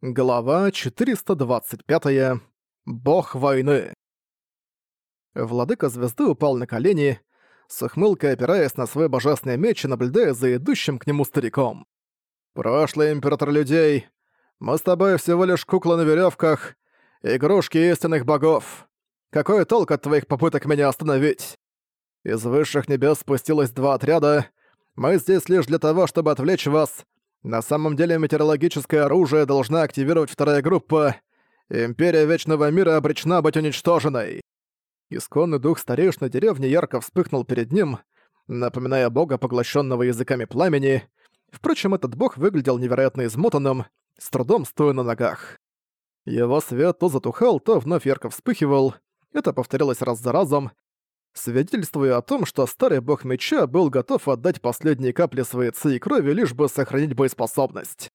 Глава 425. Бог войны. Владыка звезды упал на колени, с ухмылкой опираясь на свой божественный меч и наблюдая за идущим к нему стариком. «Прошлый император людей, мы с тобой всего лишь кукла на веревках, игрушки истинных богов. Какой толк от твоих попыток меня остановить? Из высших небес спустилось два отряда, мы здесь лишь для того, чтобы отвлечь вас, на самом деле метеорологическое оружие должна активировать вторая группа. Империя Вечного Мира обречена быть уничтоженной. Исконный дух старейшины деревни ярко вспыхнул перед ним, напоминая бога, поглощенного языками пламени. Впрочем, этот бог выглядел невероятно измотанным, с трудом стоя на ногах. Его свет то затухал, то вновь ярко вспыхивал. Это повторялось раз за разом, свидетельствуя о том, что старый бог меча был готов отдать последние капли своей ци и крови, лишь бы сохранить боеспособность.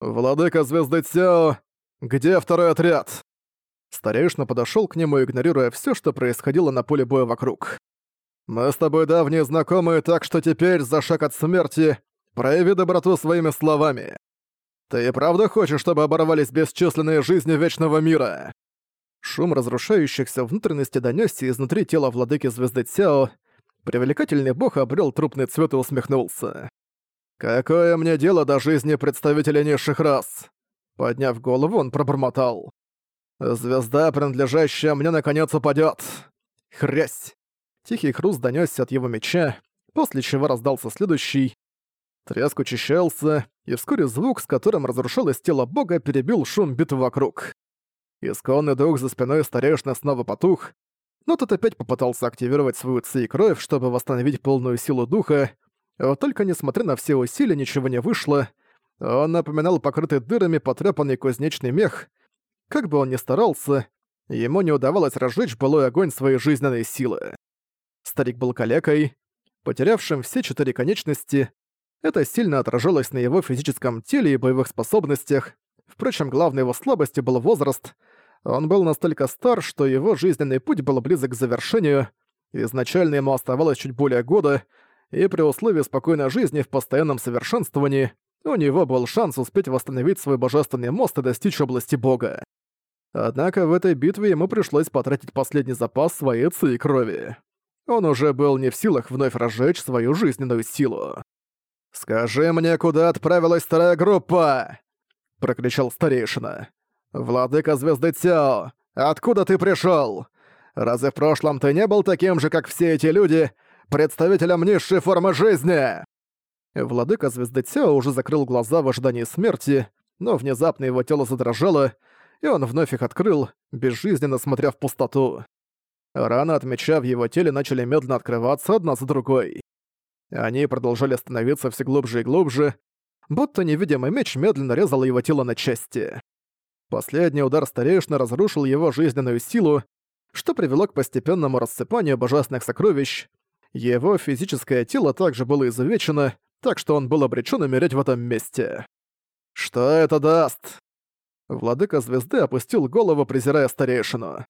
«Владыка Звезды Цяо, где второй отряд?» Старейшина подошёл к нему, игнорируя всё, что происходило на поле боя вокруг. «Мы с тобой давние знакомые, так что теперь, за шаг от смерти, прояви доброту своими словами. Ты и правда хочешь, чтобы оборвались бесчисленные жизни Вечного Мира?» Шум разрушающихся внутренности донёсся изнутри тела владыки звезды Цяо. Привлекательный бог обрел трупный цвет и усмехнулся. «Какое мне дело до жизни представителей низших рас?» Подняв голову, он пробормотал. «Звезда, принадлежащая мне, наконец упадёт!» Хрясь! Тихий хруст донёсся от его меча, после чего раздался следующий. Треск учащался, и вскоре звук, с которым разрушалось тело бога, перебил шум битвы вокруг. Исконный дух за спиной старейшины снова потух, но тот опять попытался активировать свою ци и кровь, чтобы восстановить полную силу духа, вот только несмотря на все усилия ничего не вышло, он напоминал покрытый дырами потрепанный кузнечный мех. Как бы он ни старался, ему не удавалось разжечь былой огонь своей жизненной силы. Старик был калекой, потерявшим все четыре конечности. Это сильно отражалось на его физическом теле и боевых способностях. Впрочем, главной его слабостью был возраст — он был настолько стар, что его жизненный путь был близок к завершению, изначально ему оставалось чуть более года, и при условии спокойной жизни в постоянном совершенствовании у него был шанс успеть восстановить свой божественный мост и достичь области бога. Однако в этой битве ему пришлось потратить последний запас своей ци и крови. Он уже был не в силах вновь разжечь свою жизненную силу. «Скажи мне, куда отправилась вторая группа?» — прокричал старейшина. «Владыка Звезды Цяо, откуда ты пришёл? Разве в прошлом ты не был таким же, как все эти люди, представителем низшей формы жизни?» Владыка Звезды Цяо уже закрыл глаза в ожидании смерти, но внезапно его тело задрожало, и он вновь их открыл, безжизненно смотря в пустоту. Раны от меча в его теле начали медленно открываться одна за другой. Они продолжали становиться все глубже и глубже, будто невидимый меч медленно резал его тело на части. Последний удар старейшины разрушил его жизненную силу, что привело к постепенному рассыпанию божественных сокровищ. Его физическое тело также было изувечено, так что он был обречен умереть в этом месте. «Что это даст?» Владыка Звезды опустил голову, презирая старейшину.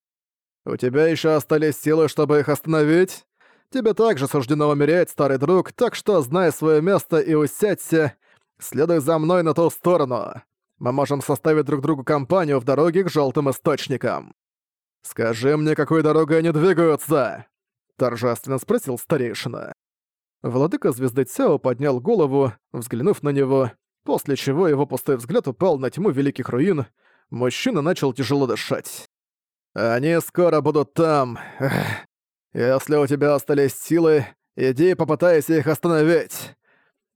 «У тебя еще остались силы, чтобы их остановить? Тебе также суждено умереть, старый друг, так что знай свое место и усядься. Следуй за мной на ту сторону мы можем составить друг другу компанию в дороге к желтым источникам. Скажи мне, какой дорогой они двигаются?» Торжественно спросил старейшина. Владыка Звезды Цяо поднял голову, взглянув на него, после чего его пустой взгляд упал на тьму Великих Руин, мужчина начал тяжело дышать. «Они скоро будут там. Если у тебя остались силы, иди попытайся их остановить.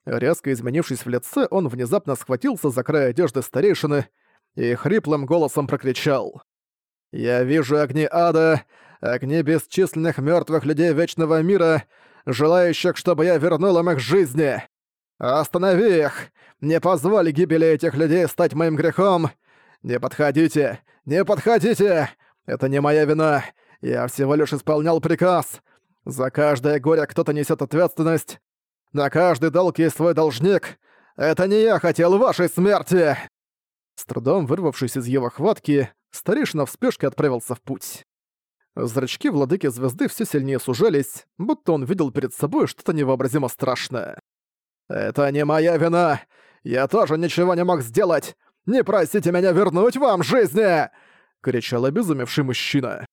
Резко изменившись в лице, он внезапно схватился за край одежды старейшины и хриплым голосом прокричал. «Я вижу огни ада, огни бесчисленных мертвых людей Вечного Мира, желающих, чтобы я вернул им их жизни. Останови их! Не позволь гибели этих людей стать моим грехом! Не подходите! Не подходите! Это не моя вина! Я всего лишь исполнял приказ! За каждое горе кто-то несет ответственность, на каждый долг есть свой должник. Это не я хотел вашей смерти!» С трудом вырвавшись из его хватки, старейшина в спешке отправился в путь. Зрачки владыки звезды все сильнее сужались, будто он видел перед собой что-то невообразимо страшное. «Это не моя вина! Я тоже ничего не мог сделать! Не просите меня вернуть вам жизни!» — кричал обезумевший мужчина.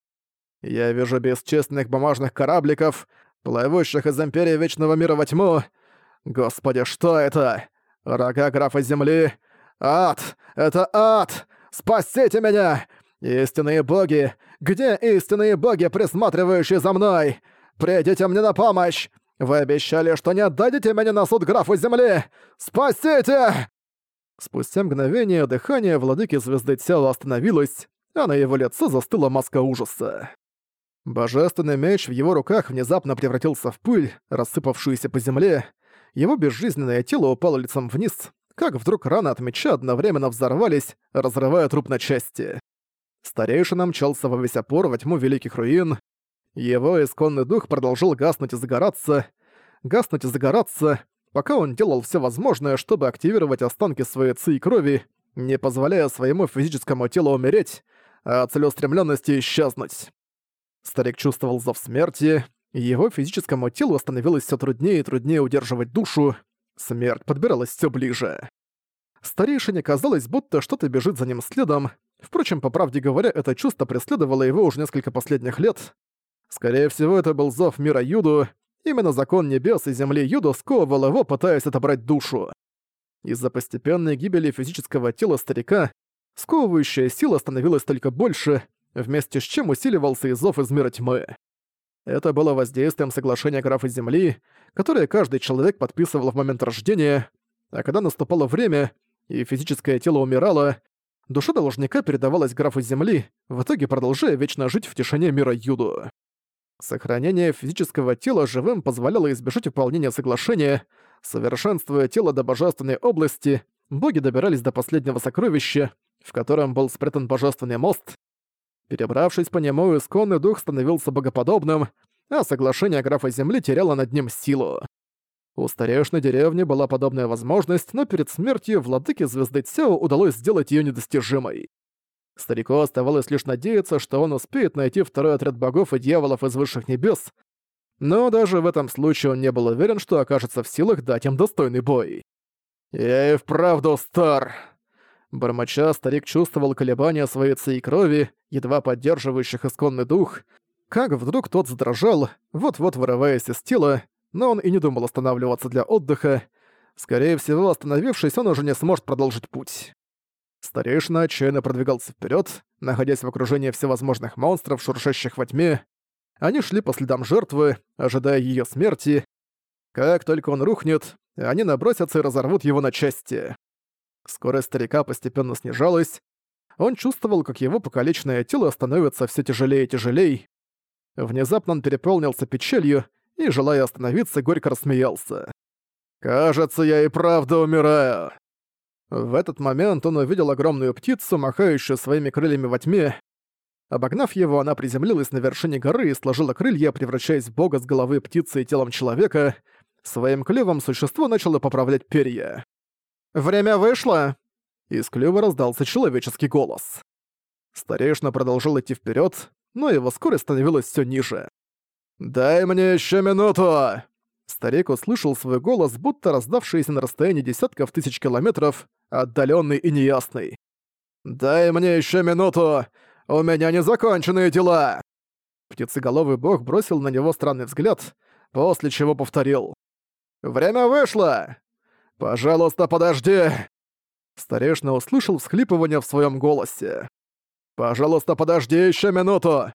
«Я вижу бесчестных бумажных корабликов, плывущих из Империи Вечного Мира во тьму. Господи, что это? Рога графа Земли? Ад! Это ад! Спасите меня! Истинные боги! Где истинные боги, присматривающие за мной? Придите мне на помощь! Вы обещали, что не отдадите меня на суд графу Земли! Спасите!» Спустя мгновение дыхание владыки звезды Цяо остановилось, а на его лице застыла маска ужаса. Божественный меч в его руках внезапно превратился в пыль, рассыпавшуюся по земле. Его безжизненное тело упало лицом вниз, как вдруг раны от меча одновременно взорвались, разрывая труп на части. Старейшина мчался во весь опор во тьму великих руин. Его исконный дух продолжил гаснуть и загораться, гаснуть и загораться, пока он делал все возможное, чтобы активировать останки своей ци и крови, не позволяя своему физическому телу умереть, а целеустремленности исчезнуть. Старик чувствовал зов смерти, и его физическому телу становилось все труднее и труднее удерживать душу, смерть подбиралась все ближе. Старейшине казалось, будто что-то бежит за ним следом, впрочем, по правде говоря, это чувство преследовало его уже несколько последних лет. Скорее всего, это был зов мира Юду, Именно закон небес и земли Юду сковывал его, пытаясь отобрать душу. Из-за постепенной гибели физического тела старика сковывающая сила становилась только больше, вместе с чем усиливался и из мира тьмы. Это было воздействием соглашения графа Земли, которое каждый человек подписывал в момент рождения, а когда наступало время, и физическое тело умирало, душа должника передавалась графу Земли, в итоге продолжая вечно жить в тишине мира Юду. Сохранение физического тела живым позволяло избежать выполнения соглашения, совершенствуя тело до божественной области, боги добирались до последнего сокровища, в котором был спрятан божественный мост. Перебравшись по нему, исконный дух становился богоподобным, а соглашение графа Земли теряло над ним силу. У старейшины деревни была подобная возможность, но перед смертью владыке звезды Цео удалось сделать ее недостижимой. Старику оставалось лишь надеяться, что он успеет найти второй отряд богов и дьяволов из высших небес, но даже в этом случае он не был уверен, что окажется в силах дать им достойный бой. «Я и вправду стар!» Бормоча, старик чувствовал колебания своей ци крови, едва поддерживающих исконный дух, как вдруг тот задрожал, вот-вот вырываясь из тела, но он и не думал останавливаться для отдыха. Скорее всего, остановившись, он уже не сможет продолжить путь. Старейшина отчаянно продвигался вперед, находясь в окружении всевозможных монстров, шуршащих во тьме. Они шли по следам жертвы, ожидая ее смерти. Как только он рухнет, они набросятся и разорвут его на части. Скорость старика постепенно снижалась. Он чувствовал, как его покалеченное тело становится все тяжелее и тяжелее. Внезапно он переполнился печалью и, желая остановиться, горько рассмеялся. «Кажется, я и правда умираю. В этот момент он увидел огромную птицу, махающую своими крыльями во тьме. Обогнав его, она приземлилась на вершине горы и сложила крылья, превращаясь в бога с головы птицы и телом человека. Своим клювом существо начало поправлять перья. «Время вышло!» Из клюва раздался человеческий голос. Старейшина продолжил идти вперед, но его скорость становилась все ниже. «Дай мне еще минуту!» Старик услышал свой голос, будто раздавшийся на расстоянии десятков тысяч километров, отдаленный и неясный. «Дай мне еще минуту! У меня незаконченные дела!» Птицеголовый бог бросил на него странный взгляд, после чего повторил. «Время вышло! Пожалуйста, подожди!» Старешина услышал всхлипывание в своем голосе. «Пожалуйста, подожди еще минуту!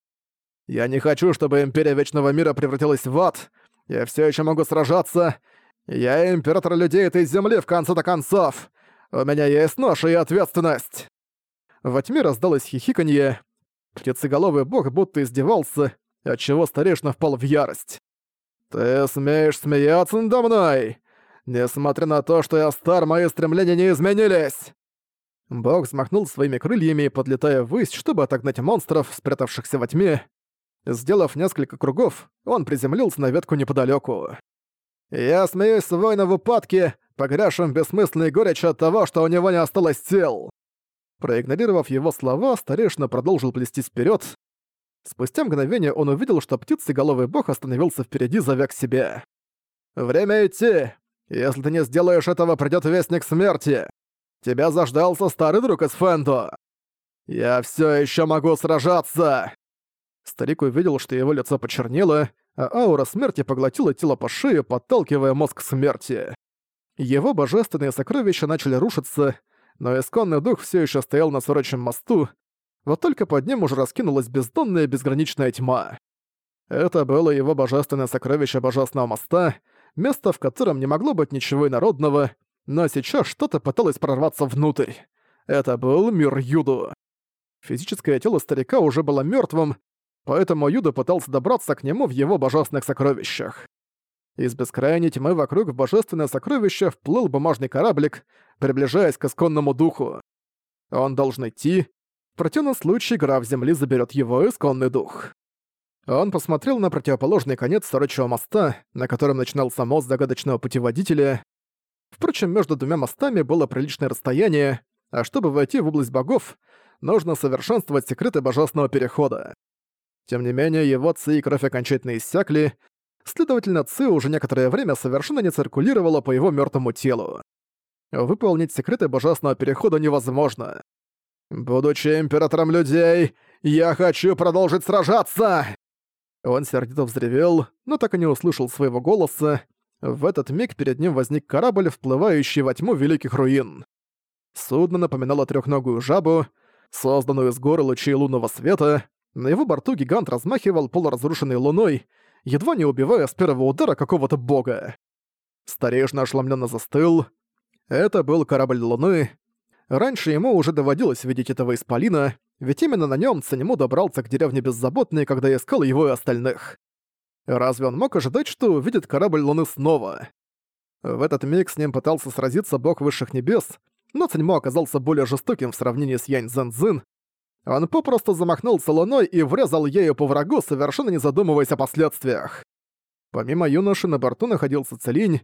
Я не хочу, чтобы Империя Вечного Мира превратилась в ад, я все еще могу сражаться. Я император людей этой земли в конце-то концов. У меня есть ноша и ответственность. Во тьме раздалось хихиканье. Птицеголовый бог будто издевался, отчего старейшина впал в ярость. «Ты смеешь смеяться надо мной? Несмотря на то, что я стар, мои стремления не изменились!» Бог взмахнул своими крыльями, подлетая ввысь, чтобы отогнать монстров, спрятавшихся во тьме. Сделав несколько кругов, он приземлился на ветку неподалеку. «Я смеюсь с воина в упадке, погрязшим в бессмысленной горечи от того, что у него не осталось сил!» Проигнорировав его слова, старейшина продолжил плестись вперед. Спустя мгновение он увидел, что птицеголовый бог остановился впереди, зовя к себе. «Время идти! Если ты не сделаешь этого, придёт вестник смерти! Тебя заждался старый друг из Фэндо! Я все еще могу сражаться!» Старик увидел, что его лицо почернело, а аура смерти поглотила тело по шее, подталкивая мозг смерти. Его божественные сокровища начали рушиться, но исконный дух все еще стоял на сорочем мосту, вот только под ним уже раскинулась бездонная безграничная тьма. Это было его божественное сокровище Божественного моста, место, в котором не могло быть ничего инородного, но сейчас что-то пыталось прорваться внутрь. Это был мир Юду. Физическое тело старика уже было мертвым, поэтому Юда пытался добраться к нему в его божественных сокровищах. Из бескрайней тьмы вокруг в божественное сокровище вплыл бумажный кораблик, приближаясь к исконному духу. Он должен идти, в противном случае граф Земли заберет его исконный дух. Он посмотрел на противоположный конец Сорочего моста, на котором начинался мост загадочного путеводителя. Впрочем, между двумя мостами было приличное расстояние, а чтобы войти в область богов, нужно совершенствовать секреты божественного перехода. Тем не менее, его ци и кровь окончательно иссякли, следовательно, ци уже некоторое время совершенно не циркулировала по его мертвому телу. Выполнить секреты божественного перехода невозможно. «Будучи императором людей, я хочу продолжить сражаться!» Он сердито взревел, но так и не услышал своего голоса. В этот миг перед ним возник корабль, вплывающий во тьму великих руин. Судно напоминало трехногую жабу, созданную из горы лучей лунного света. На его борту гигант размахивал полуразрушенной луной, едва не убивая с первого удара какого-то бога. Старейшина ошеломленно застыл. Это был корабль Луны. Раньше ему уже доводилось видеть этого исполина, ведь именно на нем Цанему добрался к деревне Беззаботной, когда искал его и остальных. Разве он мог ожидать, что увидит корабль Луны снова? В этот миг с ним пытался сразиться бог высших небес, но Циньмо оказался более жестоким в сравнении с Янь Зэнзин. Он попросту замахнулся луной и врезал ею по врагу, совершенно не задумываясь о последствиях. Помимо юноши на борту находился Целинь,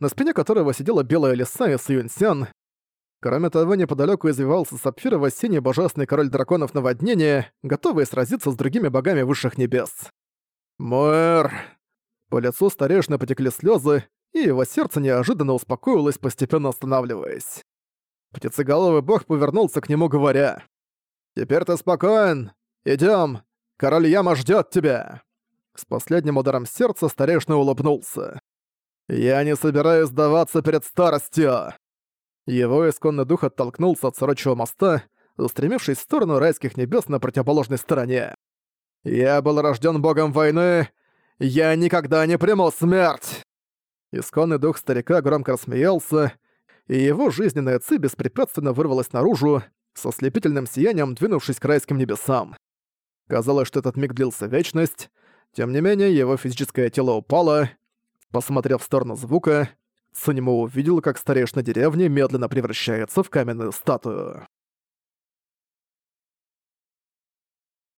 на спине которого сидела белая лиса и Сюньсян. Кроме того, неподалеку извивался сапфирово синий божественный король драконов наводнения, готовый сразиться с другими богами высших небес. Мэр! По лицу старейшины потекли слезы, и его сердце неожиданно успокоилось, постепенно останавливаясь. Птицеголовый бог повернулся к нему, говоря, «Теперь ты спокоен. Идём. Король Яма ждёт тебя». С последним ударом сердца старейшина улыбнулся. «Я не собираюсь сдаваться перед старостью!» Его исконный дух оттолкнулся от сорочего моста, устремившись в сторону райских небес на противоположной стороне. «Я был рожден богом войны. Я никогда не приму смерть!» Исконный дух старика громко рассмеялся, и его жизненная ци беспрепятственно вырвалась наружу, со слепительным сиянием двинувшись к райским небесам. Казалось, что этот миг длился вечность, тем не менее его физическое тело упало. Посмотрев в сторону звука, Цунимо увидел, как старейшина деревни медленно превращается в каменную статую.